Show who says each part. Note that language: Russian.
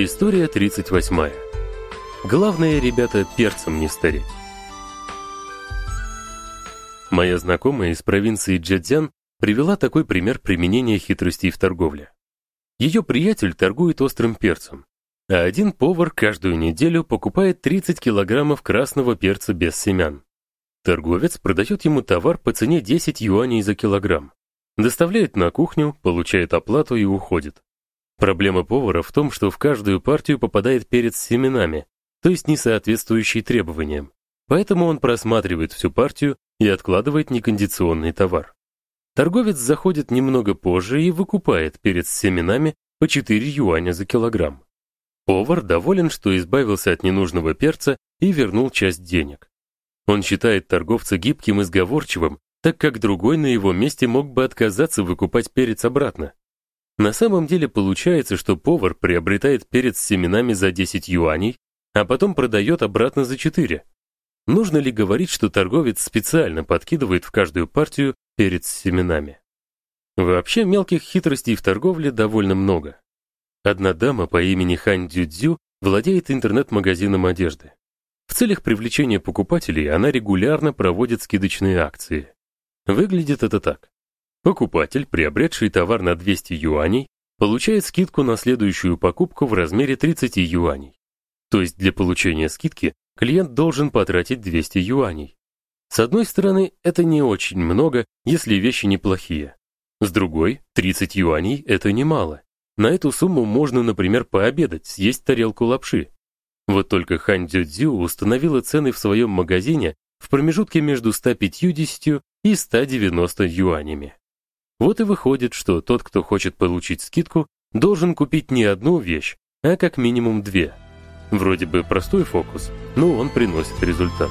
Speaker 1: История 38. Главное, ребята, перцем не стареть. Моя знакомая из провинции Джэцзян привела такой пример применения хитростей в торговле. Ее приятель торгует острым перцем, а один повар каждую неделю покупает 30 килограммов красного перца без семян. Торговец продает ему товар по цене 10 юаней за килограмм. Доставляет на кухню, получает оплату и уходит. Проблема повара в том, что в каждую партию попадает перец с семенами, то есть не соответствующий требованиям. Поэтому он просматривает всю партию и откладывает некондиционный товар. Торговец заходит немного позже и выкупает перец с семенами по 4 юаня за килограмм. Повар доволен, что избавился от ненужного перца и вернул часть денег. Он считает торговца гибким и сговорчивым, так как другой на его месте мог бы отказаться выкупать перец обратно. На самом деле получается, что повар приобретает перец с семенами за 10 юаней, а потом продает обратно за 4. Нужно ли говорить, что торговец специально подкидывает в каждую партию перец с семенами? Вообще мелких хитростей в торговле довольно много. Одна дама по имени Хань Дзюдзю владеет интернет-магазином одежды. В целях привлечения покупателей она регулярно проводит скидочные акции. Выглядит это так: Покупатель, приобретший товар на 200 юаней, получает скидку на следующую покупку в размере 30 юаней. То есть для получения скидки клиент должен потратить 200 юаней. С одной стороны, это не очень много, если вещи неплохие. С другой, 30 юаней это немало. На эту сумму можно, например, пообедать, съесть тарелку лапши. Вот только Хань Цзю установила цены в своем магазине в промежутке между 150 и 190 юанями. Вот и выходит, что тот, кто хочет получить скидку, должен купить не одну вещь, а как минимум две. Вроде бы простой фокус, но он приносит результат.